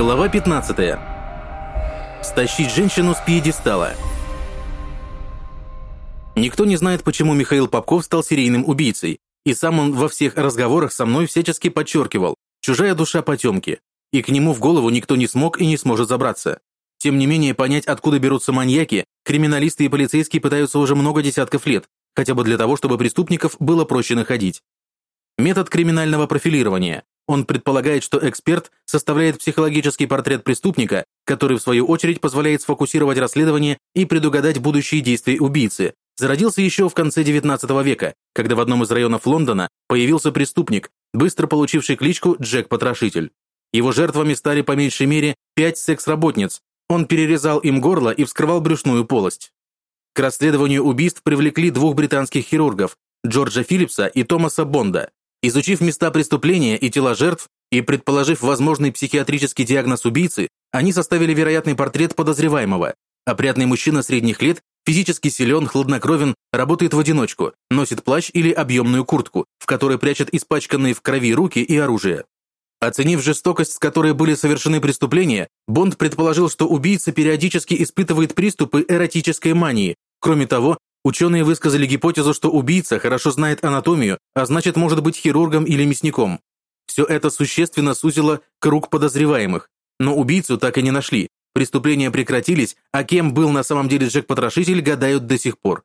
Глава 15. Стащить женщину с пьедестала. Никто не знает, почему Михаил Попков стал серийным убийцей, и сам он во всех разговорах со мной всячески подчеркивал «чужая душа потемки», и к нему в голову никто не смог и не сможет забраться. Тем не менее, понять, откуда берутся маньяки, криминалисты и полицейские пытаются уже много десятков лет, хотя бы для того, чтобы преступников было проще находить. Метод криминального профилирования. Он предполагает, что эксперт составляет психологический портрет преступника, который в свою очередь позволяет сфокусировать расследование и предугадать будущие действия убийцы. Зародился еще в конце XIX века, когда в одном из районов Лондона появился преступник, быстро получивший кличку Джек Потрошитель. Его жертвами стали по меньшей мере пять секс-работниц. Он перерезал им горло и вскрывал брюшную полость. К расследованию убийств привлекли двух британских хирургов, Джорджа Филлипса и Томаса Бонда. Изучив места преступления и тела жертв и предположив возможный психиатрический диагноз убийцы, они составили вероятный портрет подозреваемого. Опрятный мужчина средних лет, физически силен, хладнокровен, работает в одиночку, носит плащ или объемную куртку, в которой прячет испачканные в крови руки и оружие. Оценив жестокость, с которой были совершены преступления, Бонд предположил, что убийца периодически испытывает приступы эротической мании. Кроме того, ученые высказали гипотезу, что убийца хорошо знает анатомию, а значит может быть хирургом или мясником. Все это существенно сузило круг подозреваемых. Но убийцу так и не нашли. Преступления прекратились, а кем был на самом деле Джек-потрошитель, гадают до сих пор.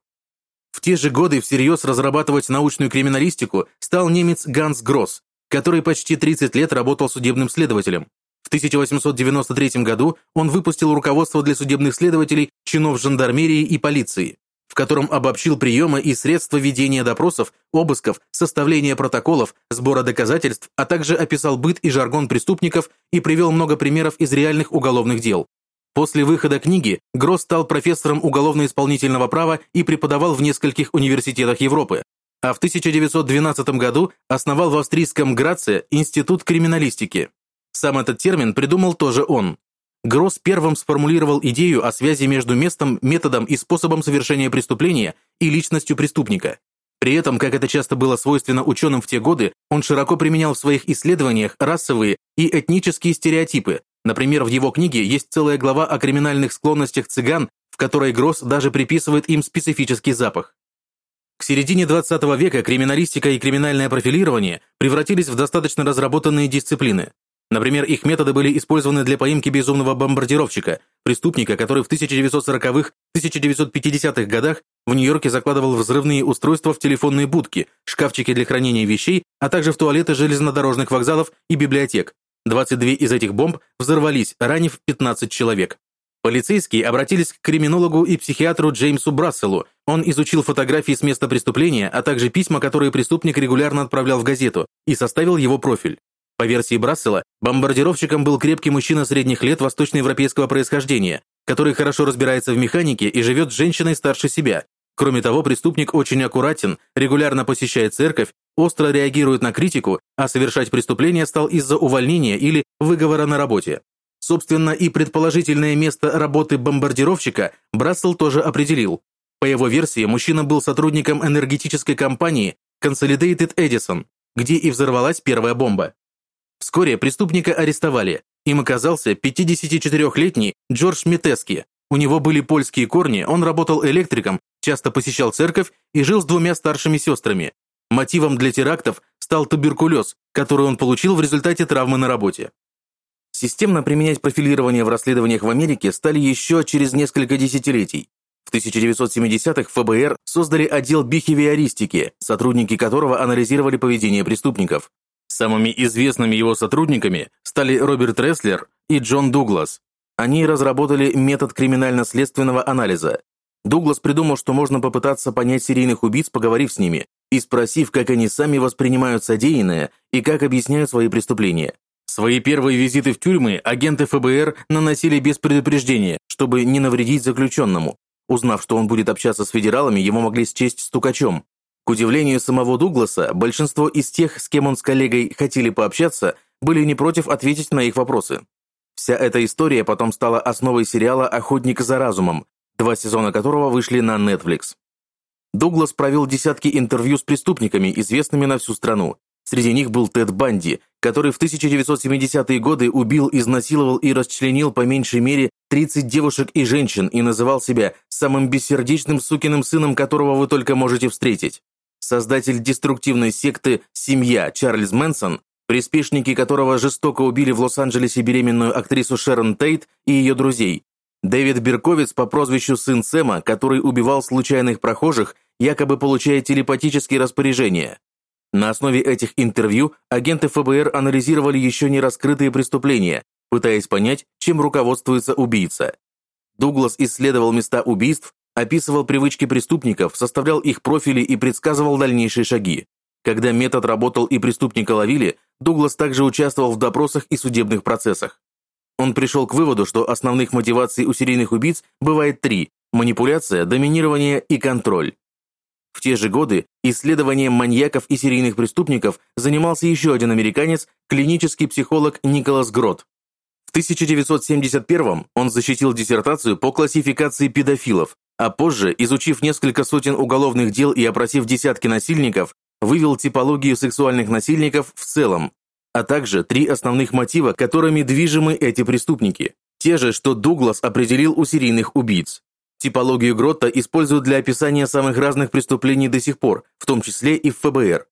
В те же годы всерьез разрабатывать научную криминалистику стал немец Ганс Гросс, который почти 30 лет работал судебным следователем. В 1893 году он выпустил руководство для судебных следователей, чинов жандармерии и полиции, в котором обобщил приемы и средства ведения допросов, обысков, составления протоколов, сбора доказательств, а также описал быт и жаргон преступников и привел много примеров из реальных уголовных дел. После выхода книги Гросс стал профессором уголовно-исполнительного права и преподавал в нескольких университетах Европы, а в 1912 году основал в австрийском Граце Институт криминалистики. Сам этот термин придумал тоже он. Гросс первым сформулировал идею о связи между местом, методом и способом совершения преступления и личностью преступника. При этом, как это часто было свойственно ученым в те годы, он широко применял в своих исследованиях расовые и этнические стереотипы. Например, в его книге есть целая глава о криминальных склонностях цыган, в которой Гросс даже приписывает им специфический запах. К середине 20 века криминалистика и криминальное профилирование превратились в достаточно разработанные дисциплины. Например, их методы были использованы для поимки безумного бомбардировщика, преступника, который в 1940-х, 1950-х годах в Нью-Йорке закладывал взрывные устройства в телефонные будки, шкафчики для хранения вещей, а также в туалеты железнодорожных вокзалов и библиотек. 22 из этих бомб взорвались, ранив 15 человек. Полицейские обратились к криминологу и психиатру Джеймсу Брасселу. Он изучил фотографии с места преступления, а также письма, которые преступник регулярно отправлял в газету, и составил его профиль. По версии Брассела, бомбардировщиком был крепкий мужчина средних лет восточноевропейского происхождения, который хорошо разбирается в механике и живет с женщиной старше себя. Кроме того, преступник очень аккуратен, регулярно посещает церковь, остро реагирует на критику, а совершать преступление стал из-за увольнения или выговора на работе. Собственно, и предположительное место работы бомбардировщика Брассел тоже определил. По его версии, мужчина был сотрудником энергетической компании Consolidated Edison, где и взорвалась первая бомба. Вскоре преступника арестовали. Им оказался 54-летний Джордж Митески. У него были польские корни, он работал электриком, часто посещал церковь и жил с двумя старшими сестрами. Мотивом для терактов стал туберкулез, который он получил в результате травмы на работе. Системно применять профилирование в расследованиях в Америке стали еще через несколько десятилетий. В 1970-х ФБР создали отдел бихевиористики, сотрудники которого анализировали поведение преступников. Самыми известными его сотрудниками стали Роберт Ресслер и Джон Дуглас. Они разработали метод криминально-следственного анализа. Дуглас придумал, что можно попытаться понять серийных убийц, поговорив с ними, и спросив, как они сами воспринимают содеянное и как объясняют свои преступления. Свои первые визиты в тюрьмы агенты ФБР наносили без предупреждения, чтобы не навредить заключенному. Узнав, что он будет общаться с федералами, его могли счесть стукачом. К удивлению самого Дугласа, большинство из тех, с кем он с коллегой хотели пообщаться, были не против ответить на их вопросы. Вся эта история потом стала основой сериала «Охотник за разумом», два сезона которого вышли на Netflix. Дуглас провел десятки интервью с преступниками, известными на всю страну, Среди них был Тед Банди, который в 1970-е годы убил, изнасиловал и расчленил по меньшей мере 30 девушек и женщин и называл себя самым бессердечным сукиным сыном, которого вы только можете встретить. Создатель деструктивной секты «Семья» Чарльз Мэнсон, приспешники которого жестоко убили в Лос-Анджелесе беременную актрису Шерон Тейт и ее друзей. Дэвид Берковиц по прозвищу «Сын Сэма», который убивал случайных прохожих, якобы получая телепатические распоряжения. На основе этих интервью агенты ФБР анализировали еще не раскрытые преступления, пытаясь понять, чем руководствуется убийца. Дуглас исследовал места убийств, описывал привычки преступников, составлял их профили и предсказывал дальнейшие шаги. Когда метод работал и преступника ловили, Дуглас также участвовал в допросах и судебных процессах. Он пришел к выводу, что основных мотиваций у серийных убийц бывает три – манипуляция, доминирование и контроль. В те же годы исследованием маньяков и серийных преступников занимался еще один американец, клинический психолог Николас Грот. В 1971 он защитил диссертацию по классификации педофилов, а позже, изучив несколько сотен уголовных дел и опросив десятки насильников, вывел типологию сексуальных насильников в целом, а также три основных мотива, которыми движимы эти преступники. Те же, что Дуглас определил у серийных убийц. Типологию Гротта используют для описания самых разных преступлений до сих пор, в том числе и в ФБР.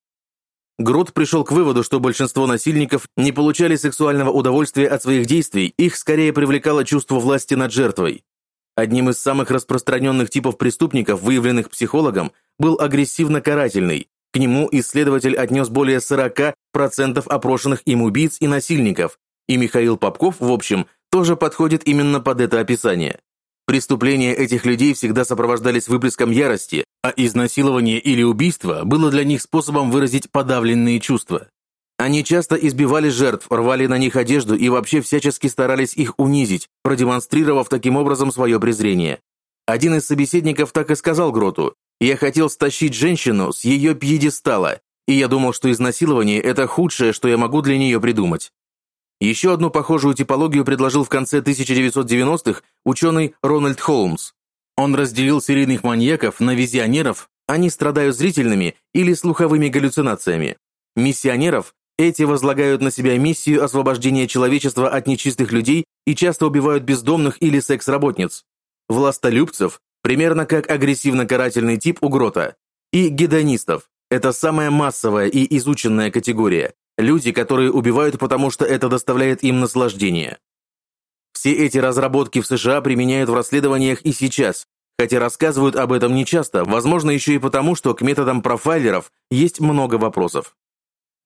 Грот пришел к выводу, что большинство насильников не получали сексуального удовольствия от своих действий, их скорее привлекало чувство власти над жертвой. Одним из самых распространенных типов преступников, выявленных психологом, был агрессивно-карательный. К нему исследователь отнес более 40% опрошенных им убийц и насильников, и Михаил Попков, в общем, тоже подходит именно под это описание. Преступления этих людей всегда сопровождались выплеском ярости, а изнасилование или убийство было для них способом выразить подавленные чувства. Они часто избивали жертв, рвали на них одежду и вообще всячески старались их унизить, продемонстрировав таким образом свое презрение. Один из собеседников так и сказал Гроту, «Я хотел стащить женщину с ее пьедестала, и я думал, что изнасилование – это худшее, что я могу для нее придумать». Еще одну похожую типологию предложил в конце 1990-х ученый Рональд Холмс. Он разделил серийных маньяков на визионеров, они страдают зрительными или слуховыми галлюцинациями. Миссионеров эти возлагают на себя миссию освобождения человечества от нечистых людей и часто убивают бездомных или секс-работниц. Властолюбцев, примерно как агрессивно-карательный тип у Грота. И гедонистов. Это самая массовая и изученная категория. Люди, которые убивают, потому что это доставляет им наслаждение. Все эти разработки в США применяют в расследованиях и сейчас, хотя рассказывают об этом нечасто, возможно, еще и потому, что к методам профайлеров есть много вопросов.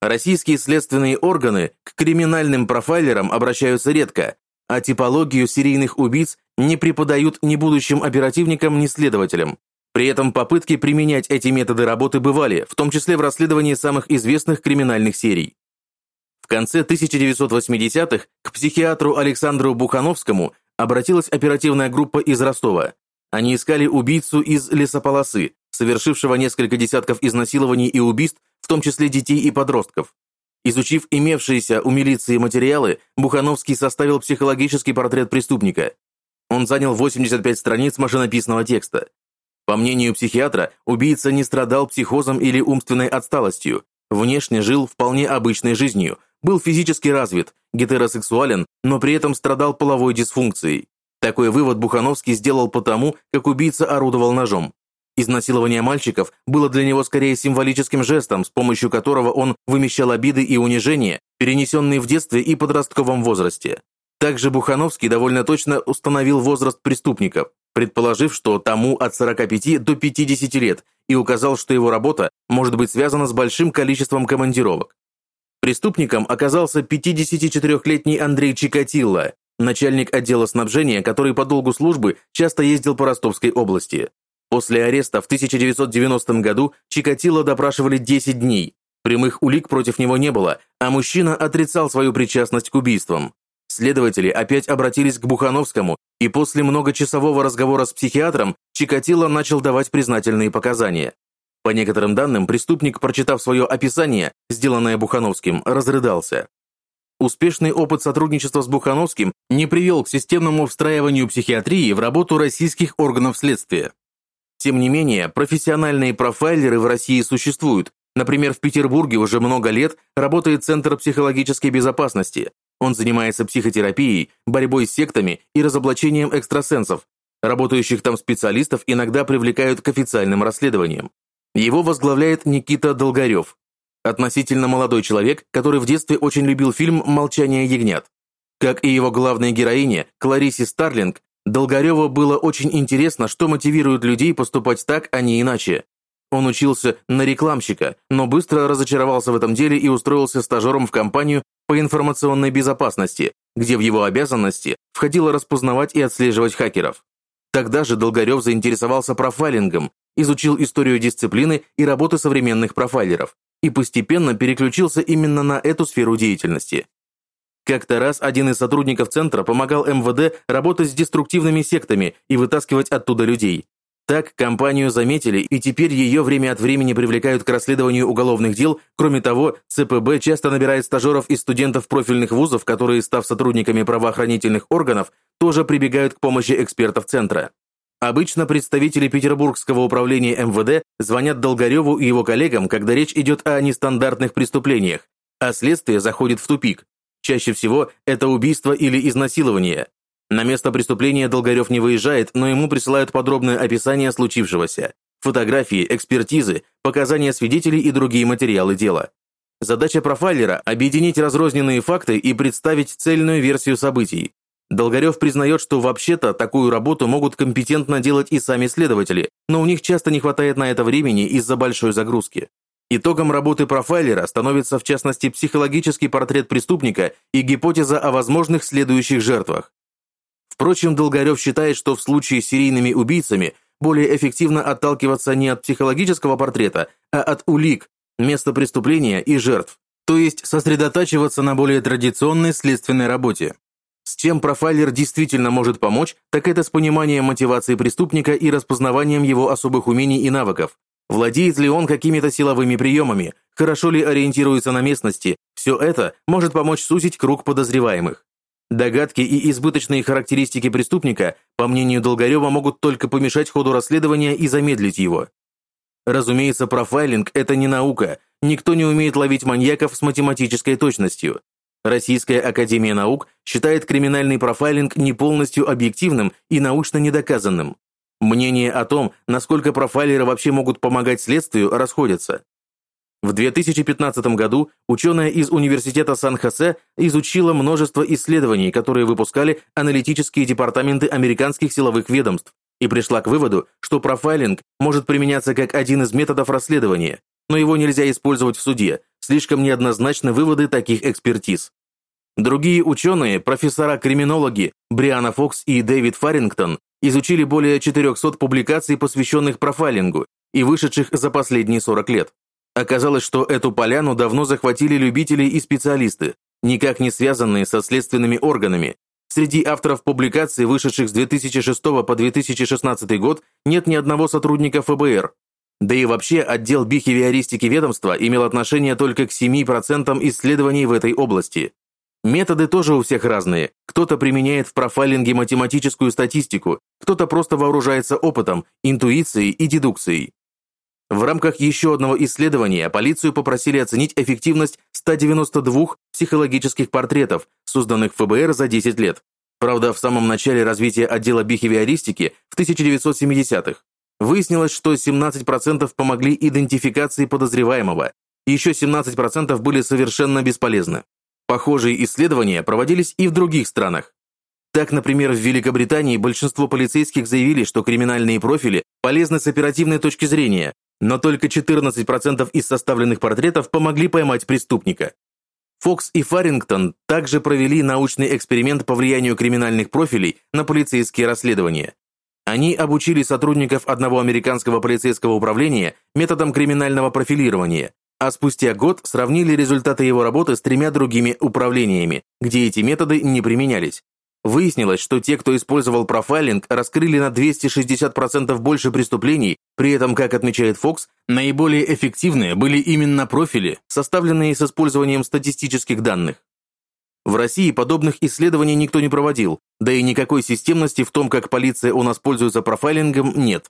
Российские следственные органы к криминальным профайлерам обращаются редко, а типологию серийных убийц не преподают ни будущим оперативникам, ни следователям. При этом попытки применять эти методы работы бывали, в том числе в расследовании самых известных криминальных серий. В конце 1980-х к психиатру Александру Бухановскому обратилась оперативная группа из Ростова. Они искали убийцу из лесополосы, совершившего несколько десятков изнасилований и убийств, в том числе детей и подростков. Изучив имевшиеся у милиции материалы, Бухановский составил психологический портрет преступника. Он занял 85 страниц машинописного текста. По мнению психиатра, убийца не страдал психозом или умственной отсталостью, внешне жил вполне обычной жизнью, был физически развит, гетеросексуален, но при этом страдал половой дисфункцией. Такой вывод Бухановский сделал потому, как убийца орудовал ножом. Изнасилование мальчиков было для него скорее символическим жестом, с помощью которого он вымещал обиды и унижения, перенесенные в детстве и подростковом возрасте. Также Бухановский довольно точно установил возраст преступников, предположив, что тому от 45 до 50 лет, и указал, что его работа может быть связана с большим количеством командировок. Преступником оказался 54-летний Андрей Чикатило, начальник отдела снабжения, который по долгу службы часто ездил по Ростовской области. После ареста в 1990 году Чикатило допрашивали 10 дней. Прямых улик против него не было, а мужчина отрицал свою причастность к убийствам. Следователи опять обратились к Бухановскому, и после многочасового разговора с психиатром Чикатило начал давать признательные показания. По некоторым данным, преступник, прочитав свое описание, сделанное Бухановским, разрыдался. Успешный опыт сотрудничества с Бухановским не привел к системному встраиванию психиатрии в работу российских органов следствия. Тем не менее, профессиональные профайлеры в России существуют, Например, в Петербурге уже много лет работает Центр психологической безопасности. Он занимается психотерапией, борьбой с сектами и разоблачением экстрасенсов. Работающих там специалистов иногда привлекают к официальным расследованиям. Его возглавляет Никита Долгарев, относительно молодой человек, который в детстве очень любил фильм «Молчание ягнят». Как и его главная героиня, Кларисе Старлинг, Долгареву было очень интересно, что мотивирует людей поступать так, а не иначе. Он учился на рекламщика, но быстро разочаровался в этом деле и устроился стажером в компанию по информационной безопасности, где в его обязанности входило распознавать и отслеживать хакеров. Тогда же Долгарев заинтересовался профайлингом, изучил историю дисциплины и работы современных профайлеров и постепенно переключился именно на эту сферу деятельности. Как-то раз один из сотрудников центра помогал МВД работать с деструктивными сектами и вытаскивать оттуда людей. Так компанию заметили, и теперь ее время от времени привлекают к расследованию уголовных дел. Кроме того, ЦПБ часто набирает стажеров и студентов профильных вузов, которые, став сотрудниками правоохранительных органов, тоже прибегают к помощи экспертов центра. Обычно представители Петербургского управления МВД звонят Долгареву и его коллегам, когда речь идет о нестандартных преступлениях, а следствие заходит в тупик. Чаще всего это убийство или изнасилование. На место преступления Долгарев не выезжает, но ему присылают подробное описание случившегося, фотографии, экспертизы, показания свидетелей и другие материалы дела. Задача профайлера – объединить разрозненные факты и представить цельную версию событий, Долгарев признает, что вообще-то такую работу могут компетентно делать и сами следователи, но у них часто не хватает на это времени из-за большой загрузки. Итогом работы профайлера становится в частности психологический портрет преступника и гипотеза о возможных следующих жертвах. Впрочем, Долгарев считает, что в случае с серийными убийцами более эффективно отталкиваться не от психологического портрета, а от улик, места преступления и жертв, то есть сосредотачиваться на более традиционной следственной работе. С чем профайлер действительно может помочь, так это с пониманием мотивации преступника и распознаванием его особых умений и навыков. Владеет ли он какими-то силовыми приемами, хорошо ли ориентируется на местности, все это может помочь сузить круг подозреваемых. Догадки и избыточные характеристики преступника, по мнению Долгарева, могут только помешать ходу расследования и замедлить его. Разумеется, профайлинг – это не наука, никто не умеет ловить маньяков с математической точностью. Российская Академия Наук считает криминальный профайлинг не полностью объективным и научно недоказанным. Мнения о том, насколько профайлеры вообще могут помогать следствию, расходятся. В 2015 году ученая из Университета Сан-Хосе изучила множество исследований, которые выпускали аналитические департаменты американских силовых ведомств, и пришла к выводу, что профайлинг может применяться как один из методов расследования, но его нельзя использовать в суде, слишком неоднозначны выводы таких экспертиз. Другие ученые, профессора-криминологи Бриана Фокс и Дэвид Фарингтон, изучили более 400 публикаций, посвященных профайлингу и вышедших за последние 40 лет. Оказалось, что эту поляну давно захватили любители и специалисты, никак не связанные со следственными органами. Среди авторов публикаций, вышедших с 2006 по 2016 год, нет ни одного сотрудника ФБР, да и вообще отдел бихевиористики ведомства имел отношение только к 7% исследований в этой области. Методы тоже у всех разные. Кто-то применяет в профайлинге математическую статистику, кто-то просто вооружается опытом, интуицией и дедукцией. В рамках еще одного исследования полицию попросили оценить эффективность 192 психологических портретов, созданных ФБР за 10 лет. Правда, в самом начале развития отдела бихевиористики в 1970-х. Выяснилось, что 17% помогли идентификации подозреваемого, еще 17% были совершенно бесполезны. Похожие исследования проводились и в других странах. Так, например, в Великобритании большинство полицейских заявили, что криминальные профили полезны с оперативной точки зрения, но только 14% из составленных портретов помогли поймать преступника. Фокс и Фарингтон также провели научный эксперимент по влиянию криминальных профилей на полицейские расследования. Они обучили сотрудников одного американского полицейского управления методом криминального профилирования, а спустя год сравнили результаты его работы с тремя другими управлениями, где эти методы не применялись. Выяснилось, что те, кто использовал профайлинг, раскрыли на 260% больше преступлений, при этом, как отмечает Фокс, наиболее эффективные были именно профили, составленные с использованием статистических данных. В России подобных исследований никто не проводил, да и никакой системности в том, как полиция у нас пользуется профайлингом, нет.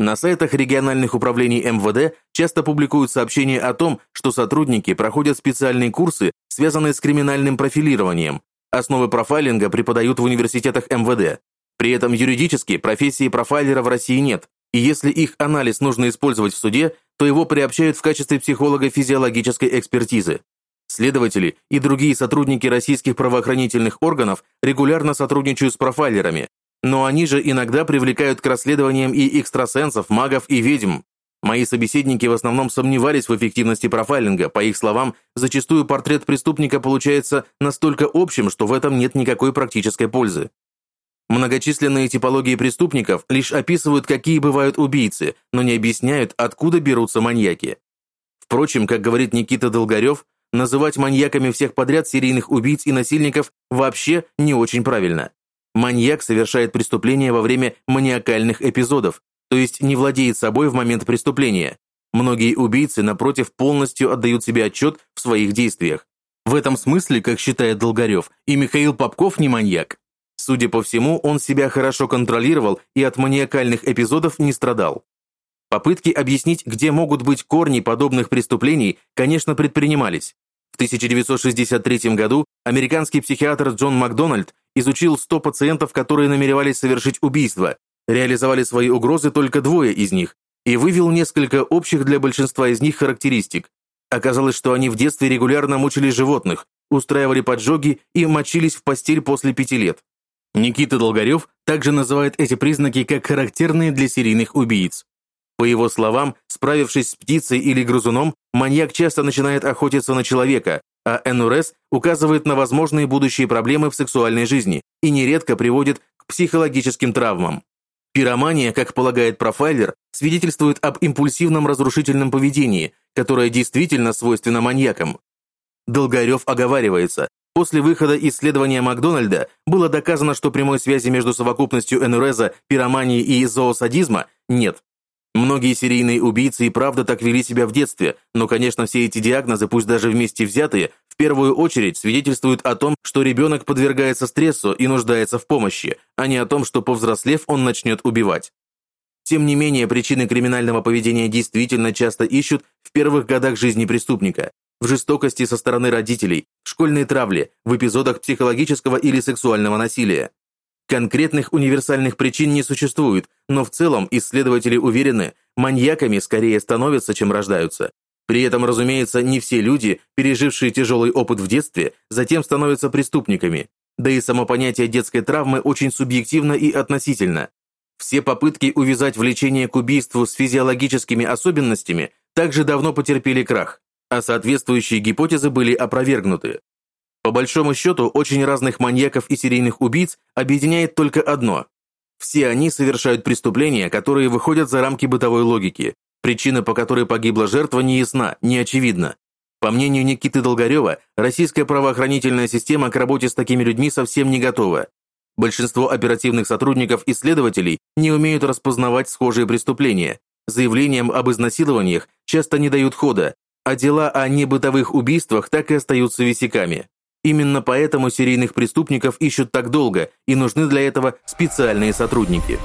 На сайтах региональных управлений МВД часто публикуют сообщения о том, что сотрудники проходят специальные курсы, связанные с криминальным профилированием. Основы профайлинга преподают в университетах МВД. При этом юридически профессии профайлера в России нет, и если их анализ нужно использовать в суде, то его приобщают в качестве психолога физиологической экспертизы. Следователи и другие сотрудники российских правоохранительных органов регулярно сотрудничают с профайлерами, но они же иногда привлекают к расследованиям и экстрасенсов, магов и ведьм. Мои собеседники в основном сомневались в эффективности профайлинга. По их словам, зачастую портрет преступника получается настолько общим, что в этом нет никакой практической пользы. Многочисленные типологии преступников лишь описывают, какие бывают убийцы, но не объясняют, откуда берутся маньяки. Впрочем, как говорит Никита Долгарев, называть маньяками всех подряд серийных убийц и насильников вообще не очень правильно. Маньяк совершает преступление во время маниакальных эпизодов, то есть не владеет собой в момент преступления. Многие убийцы, напротив, полностью отдают себе отчет в своих действиях. В этом смысле, как считает Долгарев, и Михаил Попков не маньяк. Судя по всему, он себя хорошо контролировал и от маниакальных эпизодов не страдал. Попытки объяснить, где могут быть корни подобных преступлений, конечно, предпринимались. В 1963 году американский психиатр Джон Макдональд изучил 100 пациентов, которые намеревались совершить убийство, реализовали свои угрозы только двое из них, и вывел несколько общих для большинства из них характеристик. Оказалось, что они в детстве регулярно мучили животных, устраивали поджоги и мочились в постель после пяти лет. Никита Долгарев также называет эти признаки как характерные для серийных убийц. По его словам, справившись с птицей или грызуном, маньяк часто начинает охотиться на человека, а НРС указывает на возможные будущие проблемы в сексуальной жизни и нередко приводит к психологическим травмам. Пиромания, как полагает профайлер, свидетельствует об импульсивном разрушительном поведении, которое действительно свойственно маньякам. Долгарев оговаривается, после выхода исследования Макдональда было доказано, что прямой связи между совокупностью НРЗа, пиромании и зоосадизма нет. Многие серийные убийцы и правда так вели себя в детстве, но, конечно, все эти диагнозы, пусть даже вместе взятые, в первую очередь свидетельствуют о том, что ребенок подвергается стрессу и нуждается в помощи, а не о том, что, повзрослев, он начнет убивать. Тем не менее, причины криминального поведения действительно часто ищут в первых годах жизни преступника, в жестокости со стороны родителей, школьной травле, в эпизодах психологического или сексуального насилия. Конкретных универсальных причин не существует, но в целом исследователи уверены, маньяками скорее становятся, чем рождаются. При этом, разумеется, не все люди, пережившие тяжелый опыт в детстве, затем становятся преступниками. Да и само понятие детской травмы очень субъективно и относительно. Все попытки увязать влечение к убийству с физиологическими особенностями также давно потерпели крах, а соответствующие гипотезы были опровергнуты. По большому счету, очень разных маньяков и серийных убийц объединяет только одно. Все они совершают преступления, которые выходят за рамки бытовой логики. Причина, по которой погибла жертва, не ясна, не очевидна. По мнению Никиты Долгарева, российская правоохранительная система к работе с такими людьми совсем не готова. Большинство оперативных сотрудников и следователей не умеют распознавать схожие преступления. Заявлениям об изнасилованиях часто не дают хода, а дела о небытовых убийствах так и остаются висяками. Именно поэтому серийных преступников ищут так долго и нужны для этого специальные сотрудники.